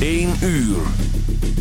1 uur.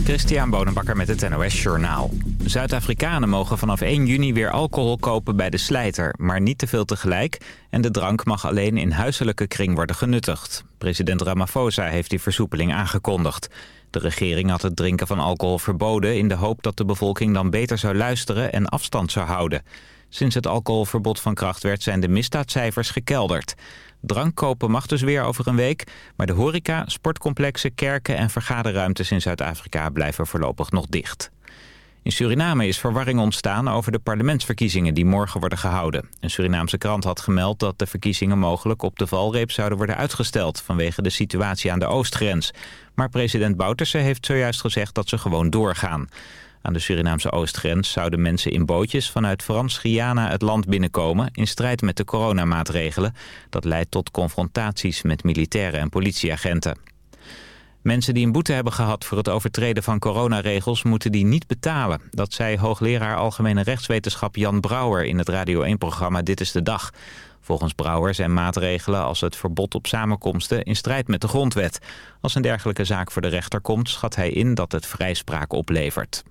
Christian Bonenbakker met het NOS Journaal. Zuid-Afrikanen mogen vanaf 1 juni weer alcohol kopen bij de slijter, maar niet te veel tegelijk. En de drank mag alleen in huiselijke kring worden genuttigd. President Ramaphosa heeft die versoepeling aangekondigd. De regering had het drinken van alcohol verboden in de hoop dat de bevolking dan beter zou luisteren en afstand zou houden. Sinds het alcoholverbod van kracht werd zijn de misdaadcijfers gekelderd. Drank kopen mag dus weer over een week, maar de horeca, sportcomplexen, kerken en vergaderruimtes in Zuid-Afrika blijven voorlopig nog dicht. In Suriname is verwarring ontstaan over de parlementsverkiezingen die morgen worden gehouden. Een Surinaamse krant had gemeld dat de verkiezingen mogelijk op de valreep zouden worden uitgesteld vanwege de situatie aan de oostgrens. Maar president Bouterse heeft zojuist gezegd dat ze gewoon doorgaan. Aan de Surinaamse oostgrens zouden mensen in bootjes vanuit Frans-Guyana het land binnenkomen in strijd met de coronamaatregelen. Dat leidt tot confrontaties met militairen en politieagenten. Mensen die een boete hebben gehad voor het overtreden van coronaregels moeten die niet betalen. Dat zei hoogleraar Algemene Rechtswetenschap Jan Brouwer in het Radio 1-programma Dit is de Dag. Volgens Brouwer zijn maatregelen als het verbod op samenkomsten in strijd met de grondwet. Als een dergelijke zaak voor de rechter komt, schat hij in dat het vrijspraak oplevert.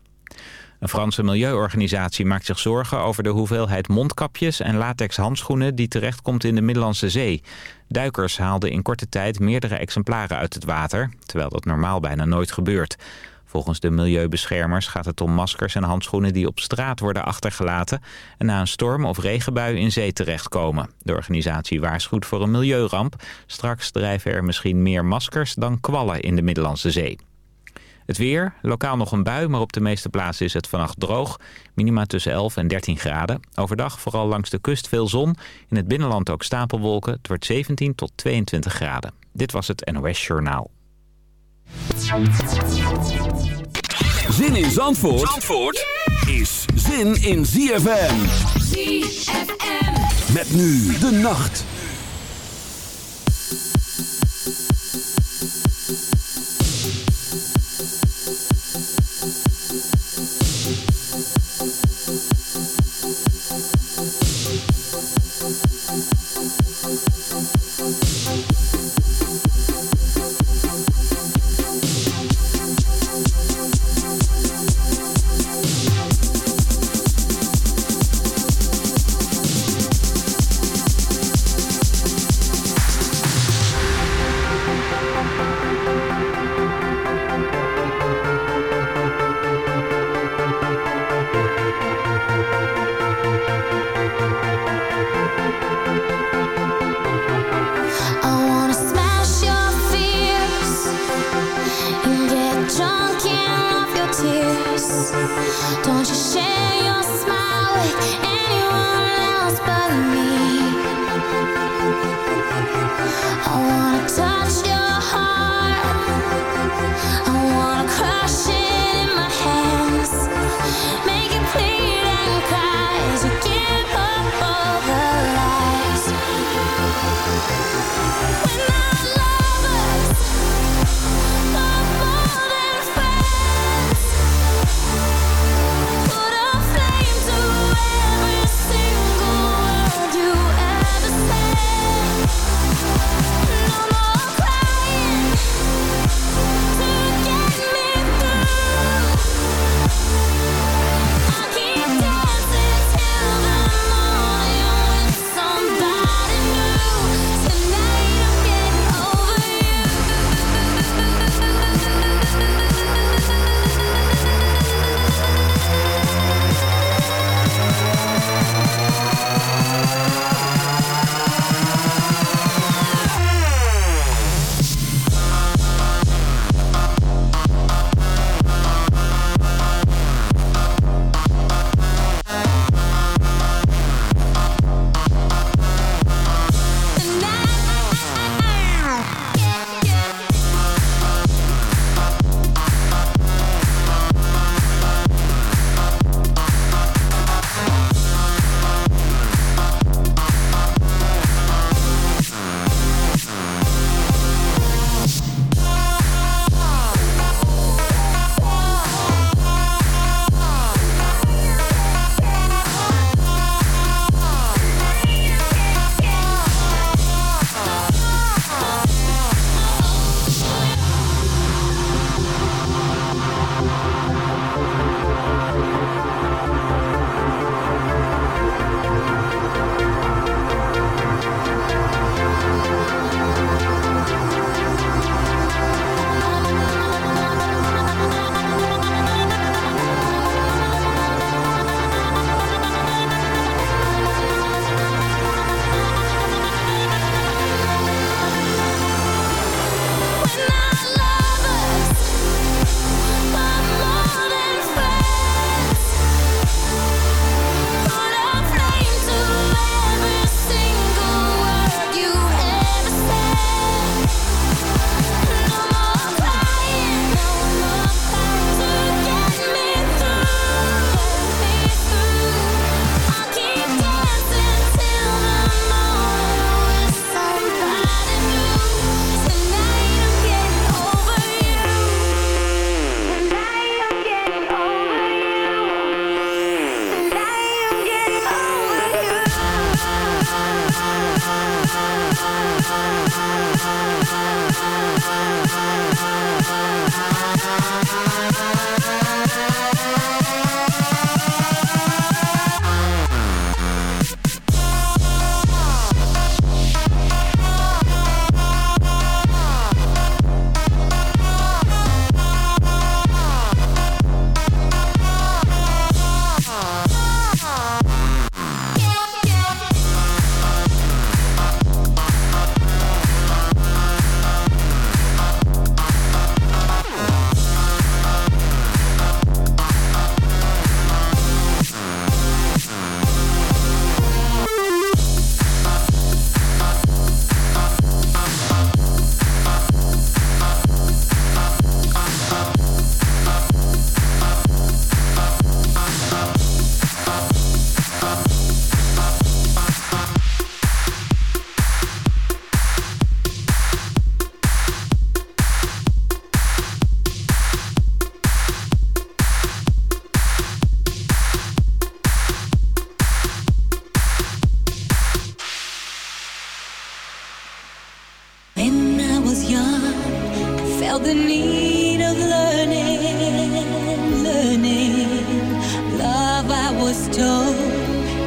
Een Franse milieuorganisatie maakt zich zorgen over de hoeveelheid mondkapjes en latex handschoenen die terechtkomt in de Middellandse Zee. Duikers haalden in korte tijd meerdere exemplaren uit het water, terwijl dat normaal bijna nooit gebeurt. Volgens de milieubeschermers gaat het om maskers en handschoenen die op straat worden achtergelaten en na een storm of regenbui in zee terechtkomen. De organisatie waarschuwt voor een milieuramp. Straks drijven er misschien meer maskers dan kwallen in de Middellandse Zee. Het weer, lokaal nog een bui, maar op de meeste plaatsen is het vannacht droog. Minima tussen 11 en 13 graden. Overdag vooral langs de kust veel zon. In het binnenland ook stapelwolken. Het wordt 17 tot 22 graden. Dit was het NOS Journaal. Zin in Zandvoort, Zandvoort is zin in ZFM. ZFM. Met nu de nacht.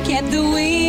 Kept the wheel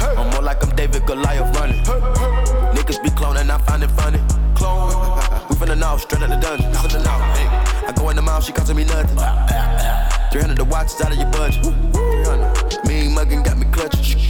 I'm more like I'm David Goliath running. Niggas be cloning, I find it funny. Clone. We finna know, straight out the dungeon. Finna. Hey, I go in the mouth, she costing me nothing. 300 the watch is out of your budget. 300. Mean muggin' got me clutching.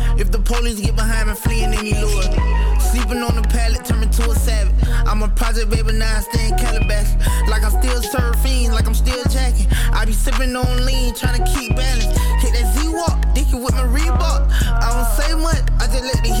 If the police get behind me, fleeing any lure. Sleeping on the pallet, turn me to a savage. I'm a project baby, now I stay in Calabash. Like I'm still surfing, like I'm still jacking. I be sipping on lean, trying to keep balance. Hit that Z-Walk, dicky with my Reebok. I don't say much, I just let the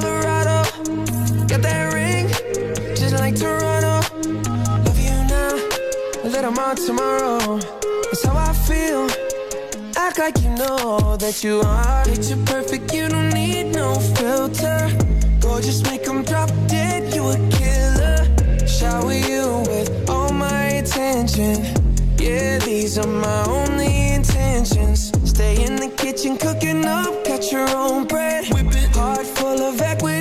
Toronto. Love you now, a little more tomorrow. That's how I feel. Act like you know that you are. Picture perfect, you don't need no filter. Gorgeous, make them drop dead, you a killer. Shower you with all my attention. Yeah, these are my only intentions. Stay in the kitchen, cooking up, catch your own bread. Heart full of equity,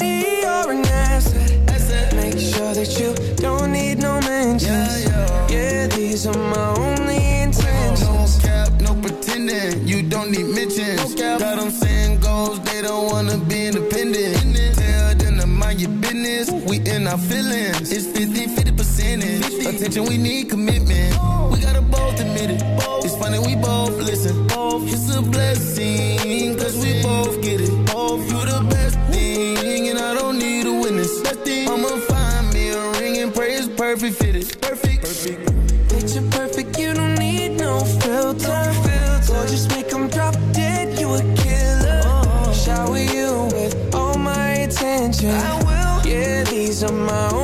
these are my only intentions. No cap, no pretending. You don't need mentions. Got them saying goals, they don't wanna be independent. Tell them to mind your business. We in our feelings. It's 50 50 percentage. Attention, we need commitment. We gotta both admit it. It's funny, we both listen. It's a blessing, cause we both get it. You the best thing, and I don't need a witness. I'ma find me a ring and pray it's perfect fitted. Perfect. Attention. Yeah, these are my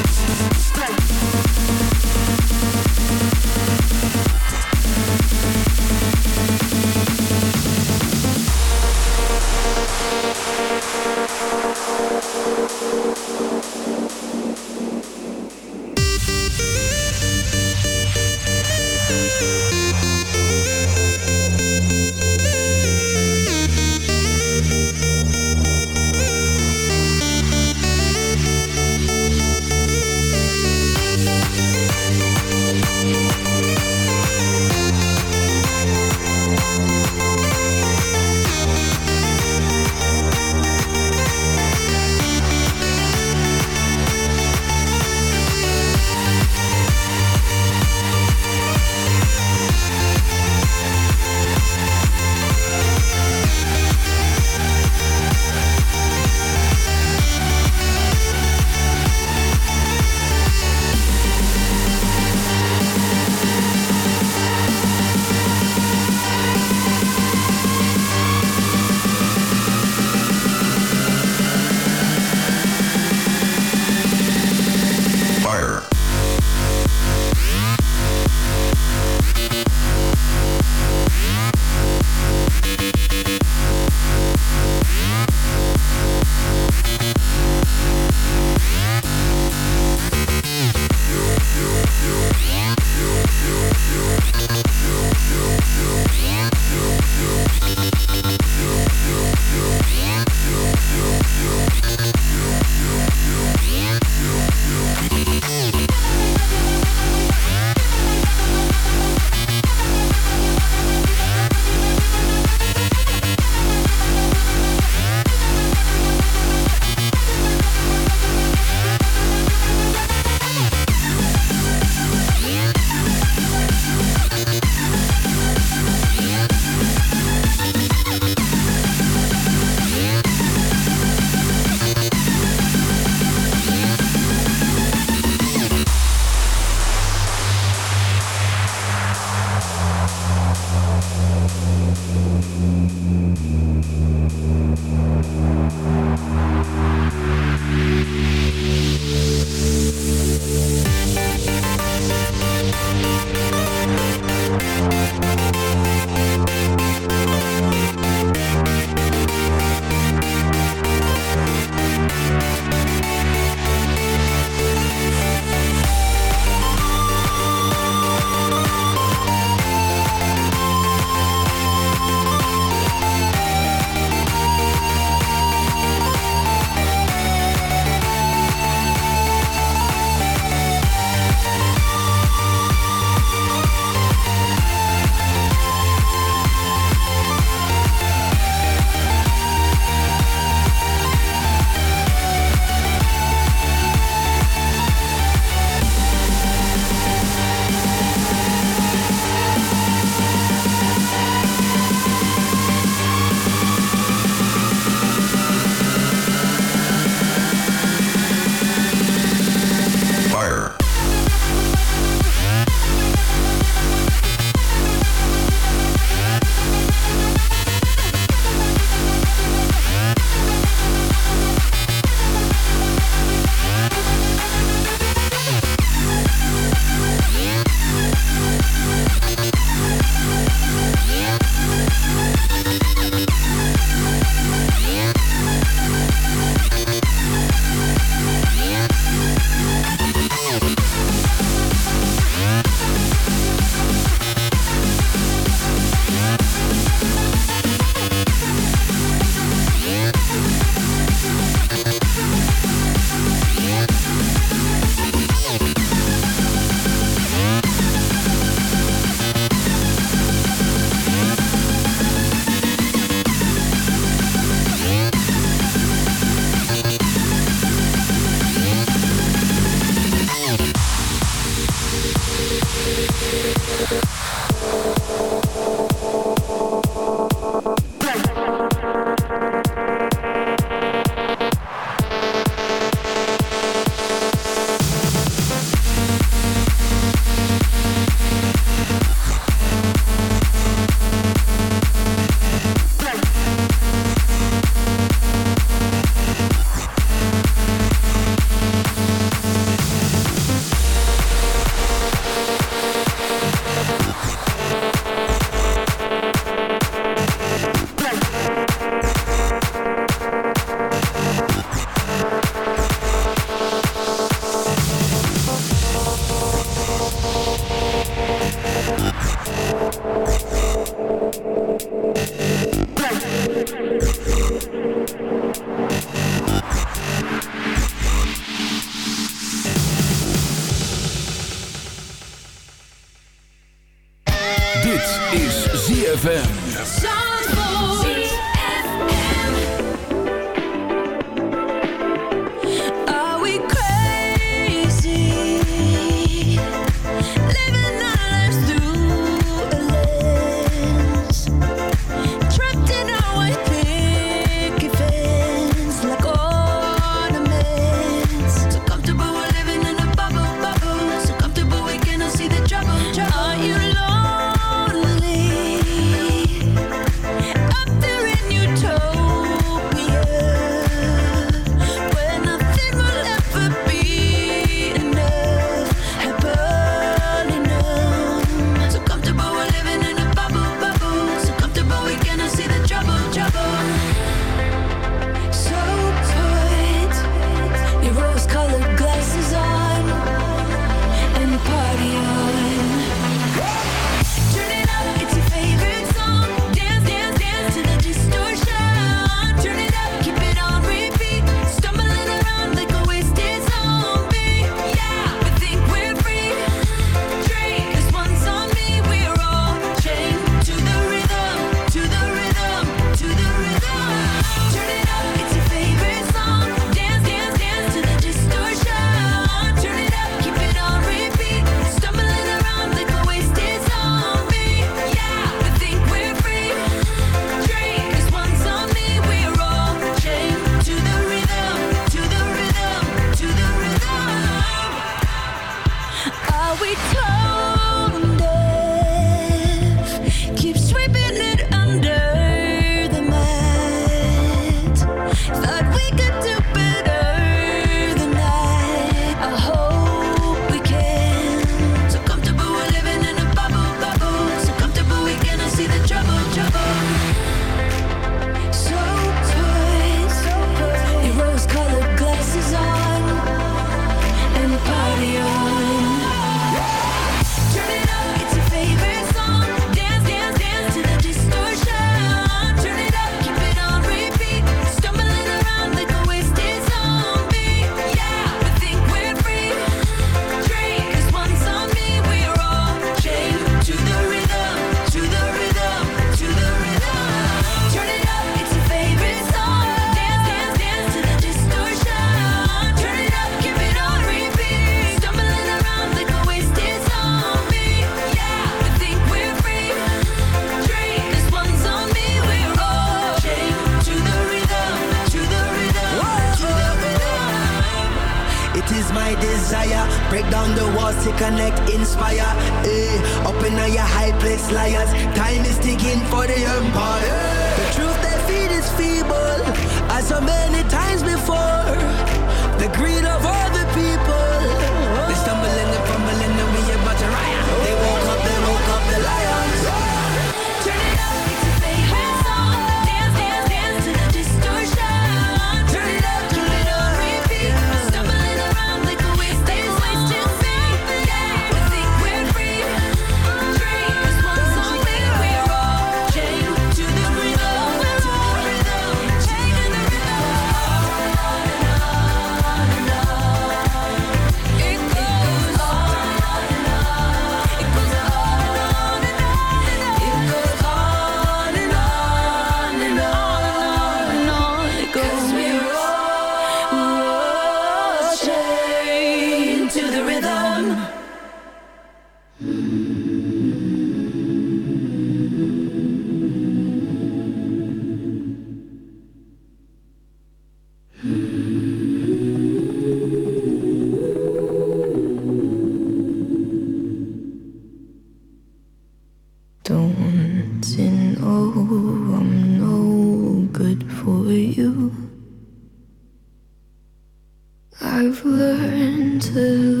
To.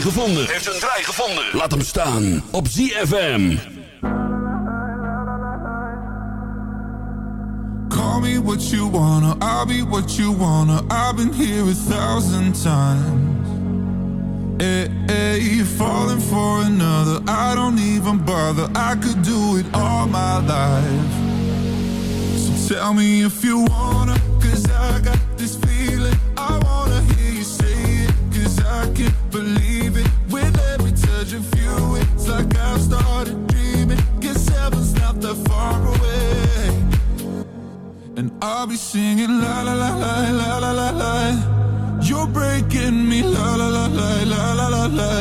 gevonden. Heeft een draai gevonden. Laat hem staan op ZFM. Call me what you wanna, I'll be what you wanna. I've been here a thousand times. Eh, eh, hey, hey, falling for another. I don't even bother. I could do it all my life. Tell me if you wanna, cause I got this feeling. I wanna hear you say it, cause I can't believe like I've started dreaming. Guess heaven's not that far away. And I'll be singing la la la la la la la la. You're breaking me la la la la la la la la.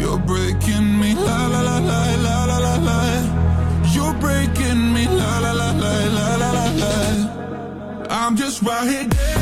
You're breaking me la la la la la la la la. You're breaking me la la la la la la la la. I'm just right here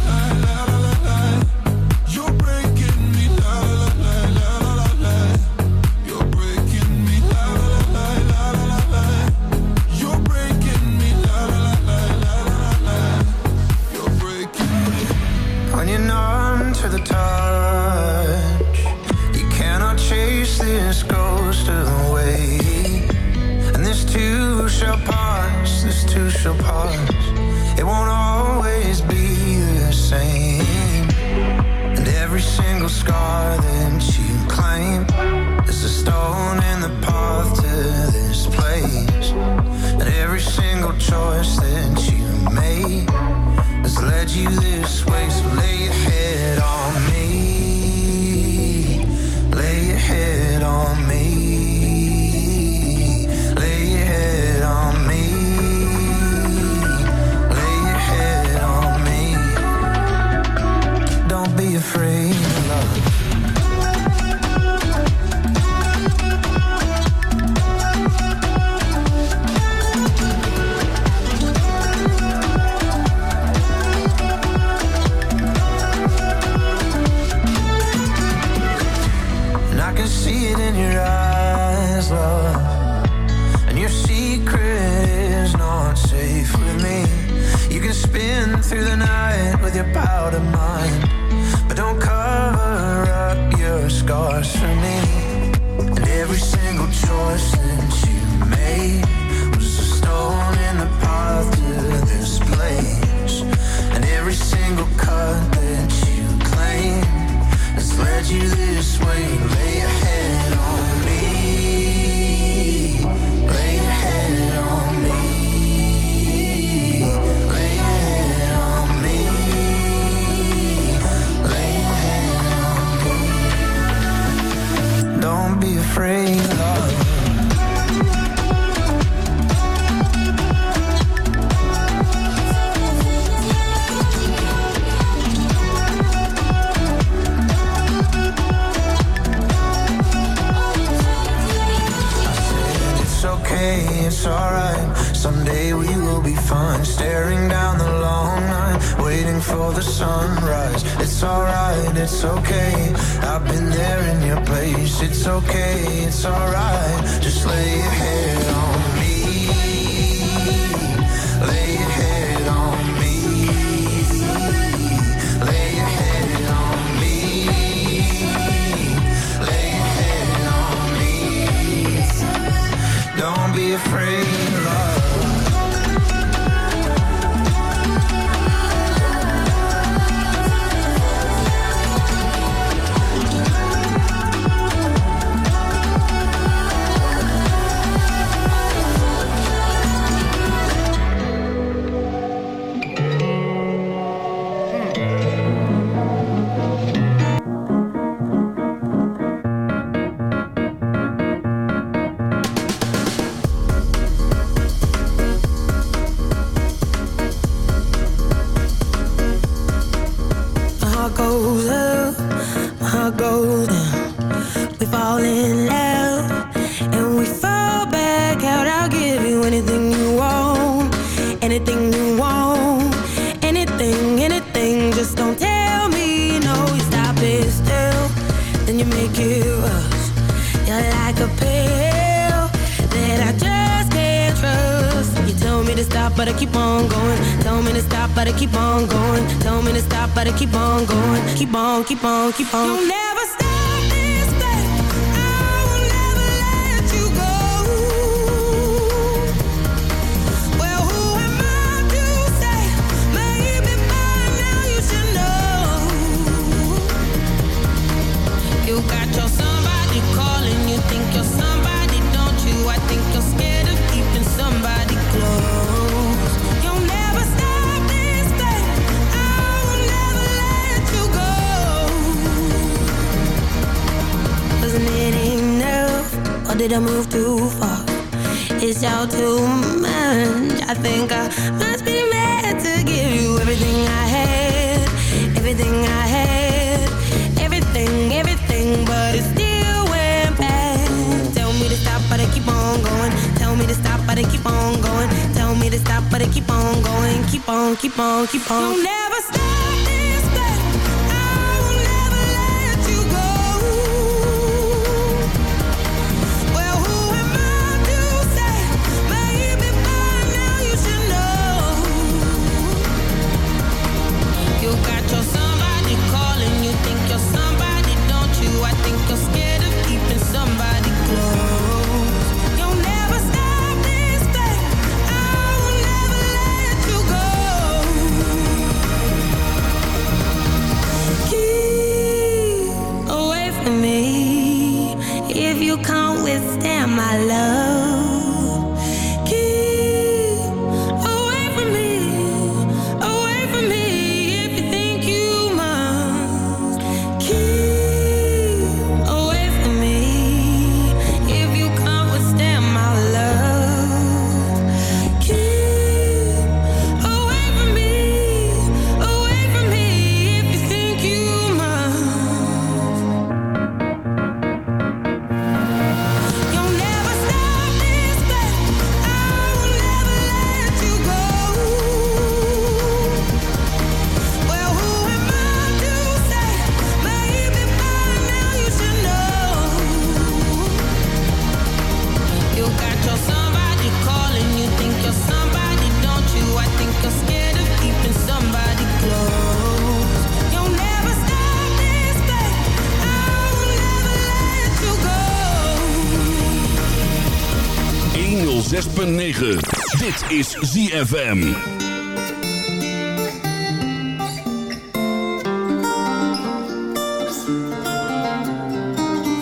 9. Dit is ZFM.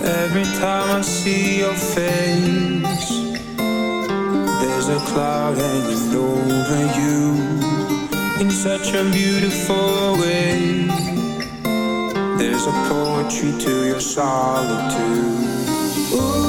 Every time I see your face There's a cloud hanging over you In such a beautiful way There's a poetry to your solitude Ooh.